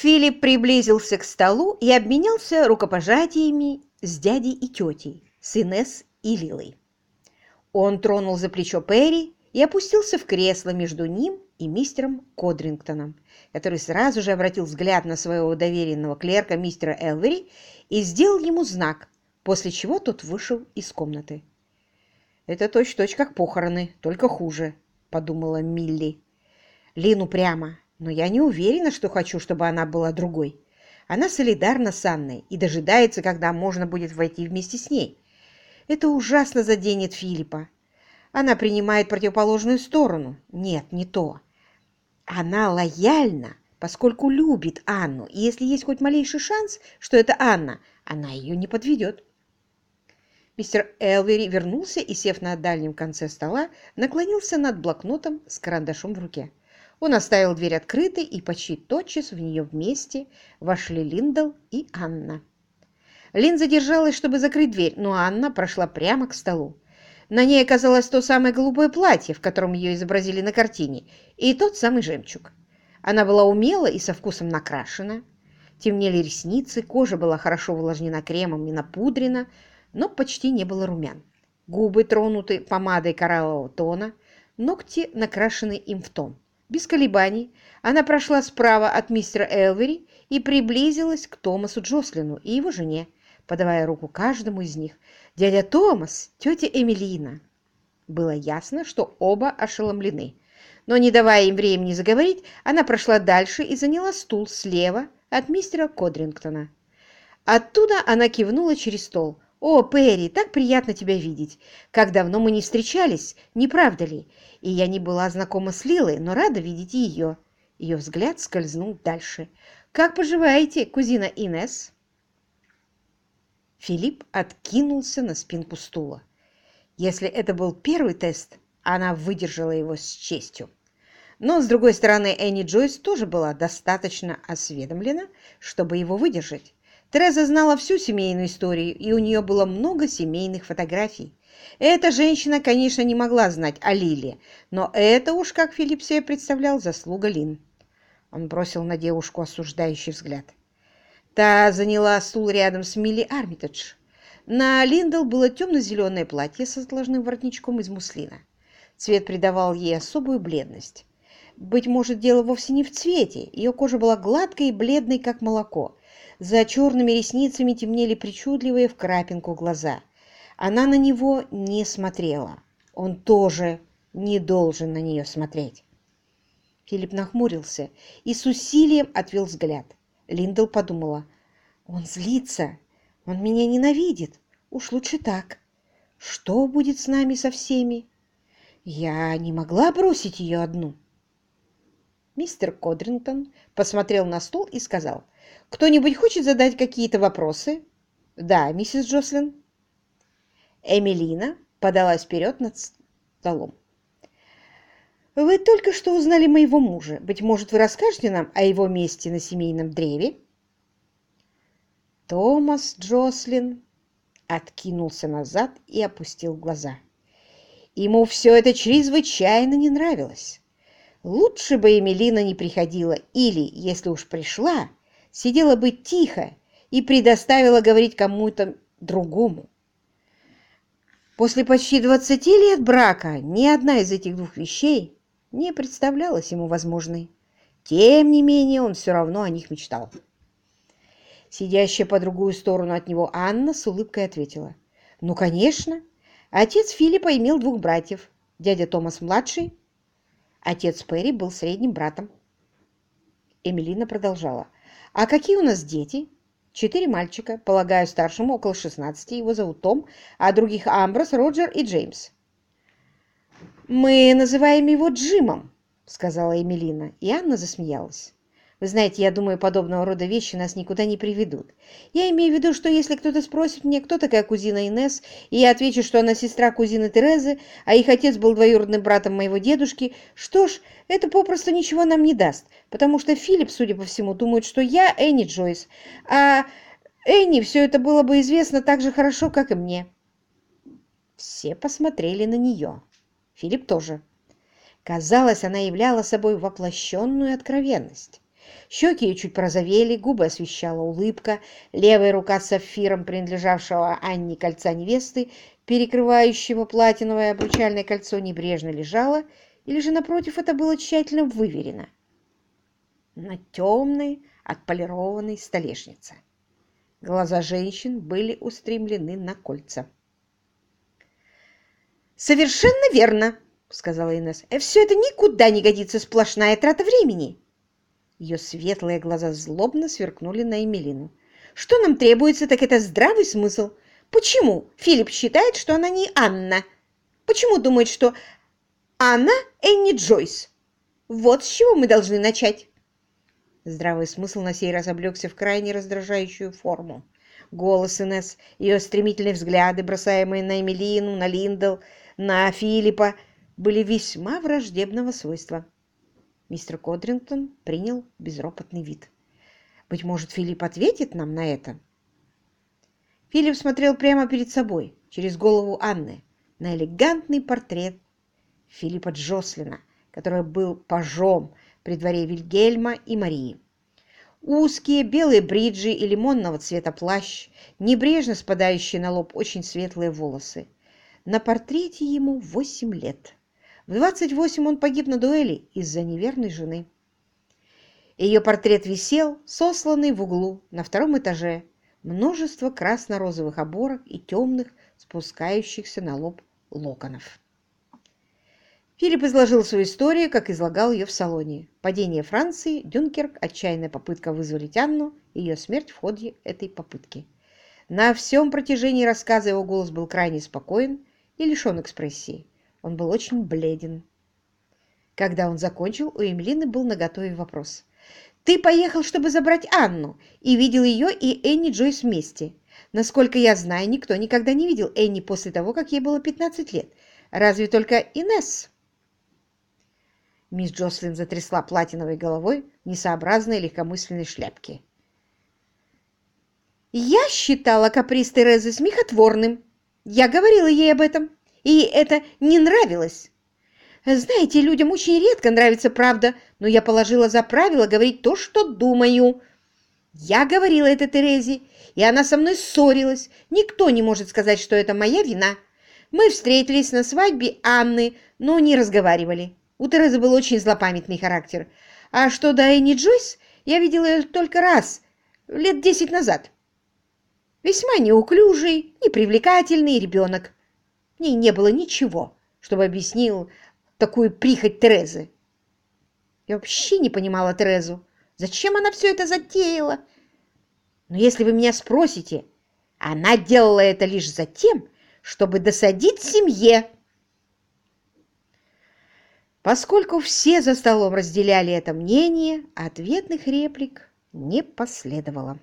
Филипп приблизился к столу и обменялся рукопожатиями с дядей и тетей, с Инесс и Лилой. Он тронул за плечо Перри и опустился в кресло между ним и мистером Кодрингтоном, который сразу же обратил взгляд на своего доверенного клерка мистера Элвери и сделал ему знак, после чего тот вышел из комнаты. «Это точь-точь как похороны, только хуже», — подумала Милли. Лину прямо, но я не уверена, что хочу, чтобы она была другой. Она солидарна с Анной и дожидается, когда можно будет войти вместе с ней. Это ужасно заденет Филиппа. Она принимает противоположную сторону. Нет, не то. Она лояльна, поскольку любит Анну, и если есть хоть малейший шанс, что это Анна, она ее не подведет. Мистер Элвери вернулся и, сев на дальнем конце стола, наклонился над блокнотом с карандашом в руке. Он оставил дверь открытой, и почти тотчас в нее вместе вошли Линдл и Анна. Лин задержалась, чтобы закрыть дверь, но Анна прошла прямо к столу. На ней оказалось то самое голубое платье, в котором ее изобразили на картине, и тот самый жемчуг. Она была умело и со вкусом накрашена. Темнели ресницы, кожа была хорошо увлажнена кремом и напудрена, но почти не было румян. Губы тронуты помадой кораллового тона, ногти накрашены им в тон. Без колебаний она прошла справа от мистера Элвери и приблизилась к Томасу Джослину и его жене, подавая руку каждому из них. «Дядя Томас, тетя Эмилина». Было ясно, что оба ошеломлены. Но, не давая им времени заговорить, она прошла дальше и заняла стул слева от мистера Кодрингтона. Оттуда она кивнула через стол. «О, Перри, так приятно тебя видеть! Как давно мы не встречались, не правда ли? И я не была знакома с Лилой, но рада видеть ее». Ее взгляд скользнул дальше. «Как поживаете, кузина Инес? Филипп откинулся на спинку стула. Если это был первый тест, она выдержала его с честью. Но, с другой стороны, Энни Джойс тоже была достаточно осведомлена, чтобы его выдержать. Тереза знала всю семейную историю, и у нее было много семейных фотографий. Эта женщина, конечно, не могла знать о Лиле, но это уж, как Филипп себе представлял, заслуга Лин. Он бросил на девушку осуждающий взгляд. Та заняла стул рядом с Милли Армитедж. На Линдл было темно-зеленое платье со сложным воротничком из муслина. Цвет придавал ей особую бледность. Быть может, дело вовсе не в цвете. Ее кожа была гладкой и бледной, как молоко. За черными ресницами темнели причудливые в крапинку глаза. Она на него не смотрела. Он тоже не должен на нее смотреть. Филипп нахмурился и с усилием отвел взгляд. Линдл подумала. «Он злится. Он меня ненавидит. Уж лучше так. Что будет с нами со всеми? Я не могла бросить ее одну». Мистер Кодрингтон посмотрел на стол и сказал – кто-нибудь хочет задать какие-то вопросы? Да, миссис Джослин. Эмилина подалась вперед над столом. Вы только что узнали моего мужа. Быть может, вы расскажете нам о его месте на семейном древе? Томас Джослин откинулся назад и опустил глаза. Ему все это чрезвычайно не нравилось. Лучше бы Эмилина не приходила, или, если уж пришла, сидела бы тихо и предоставила говорить кому-то другому. После почти двадцати лет брака ни одна из этих двух вещей не представлялась ему возможной. Тем не менее, он все равно о них мечтал. Сидящая по другую сторону от него Анна с улыбкой ответила. «Ну, конечно. Отец Филиппа имел двух братьев. Дядя Томас младший. Отец Перри был средним братом». Эмилина продолжала. «А какие у нас дети?» «Четыре мальчика. Полагаю, старшему около шестнадцати. Его зовут Том, а других Амброс, Роджер и Джеймс». «Мы называем его Джимом», — сказала Эмилина, и Анна засмеялась. Вы знаете, я думаю, подобного рода вещи нас никуда не приведут. Я имею в виду, что если кто-то спросит мне, кто такая кузина Инес, и я отвечу, что она сестра кузины Терезы, а их отец был двоюродным братом моего дедушки, что ж, это попросту ничего нам не даст, потому что Филипп, судя по всему, думает, что я Энни Джойс, а Энни все это было бы известно так же хорошо, как и мне. Все посмотрели на нее. Филипп тоже. Казалось, она являла собой воплощенную откровенность. Щеки ее чуть порозовели, губы освещала улыбка, левая рука с сапфиром, принадлежавшего Анне кольца невесты, перекрывающего платиновое обручальное кольцо, небрежно лежала, или же, напротив, это было тщательно выверено на темной, отполированной столешнице. Глаза женщин были устремлены на кольца. «Совершенно верно!» — сказала Инесс. «Э, «Все это никуда не годится, сплошная трата времени!» Ее светлые глаза злобно сверкнули на Эмилину. «Что нам требуется, так это здравый смысл. Почему Филипп считает, что она не Анна? Почему думает, что Анна Энни Джойс? Вот с чего мы должны начать!» Здравый смысл на сей раз облегся в крайне раздражающую форму. Голос Инесс, ее стремительные взгляды, бросаемые на Эмилину, на Линдл, на Филиппа были весьма враждебного свойства. Мистер Кодрингтон принял безропотный вид. «Быть может, Филипп ответит нам на это?» Филипп смотрел прямо перед собой, через голову Анны, на элегантный портрет Филиппа Джослина, который был пажом при дворе Вильгельма и Марии. Узкие белые бриджи и лимонного цвета плащ, небрежно спадающие на лоб очень светлые волосы. На портрете ему восемь лет. В 28 он погиб на дуэли из-за неверной жены. Ее портрет висел, сосланный в углу, на втором этаже. Множество красно-розовых оборок и темных, спускающихся на лоб локонов. Филипп изложил свою историю, как излагал ее в салоне. Падение Франции, Дюнкерк, отчаянная попытка вызволить Анну ее смерть в ходе этой попытки. На всем протяжении рассказа его голос был крайне спокоен, и лишен экспрессии. Он был очень бледен. Когда он закончил, у Эмилины был наготове вопрос. «Ты поехал, чтобы забрать Анну, и видел ее и Энни Джойс вместе. Насколько я знаю, никто никогда не видел Энни после того, как ей было 15 лет. Разве только Инесс?» Мисс Джослин затрясла платиновой головой несообразной легкомысленной шляпке. «Я считала каприз Терезы смехотворным», я говорила ей об этом, и это не нравилось. Знаете, людям очень редко нравится правда, но я положила за правило говорить то, что думаю. Я говорила это Терезе, и она со мной ссорилась. Никто не может сказать, что это моя вина. Мы встретились на свадьбе Анны, но не разговаривали. У Терезы был очень злопамятный характер. А что до Энни Джойс, я видела ее только раз, лет десять назад. Весьма неуклюжий, непривлекательный ребенок. В ней не было ничего, чтобы объяснил такую прихоть Терезы. Я вообще не понимала Терезу. Зачем она все это затеяла? Но если вы меня спросите, она делала это лишь за тем, чтобы досадить семье. Поскольку все за столом разделяли это мнение, ответных реплик не последовало.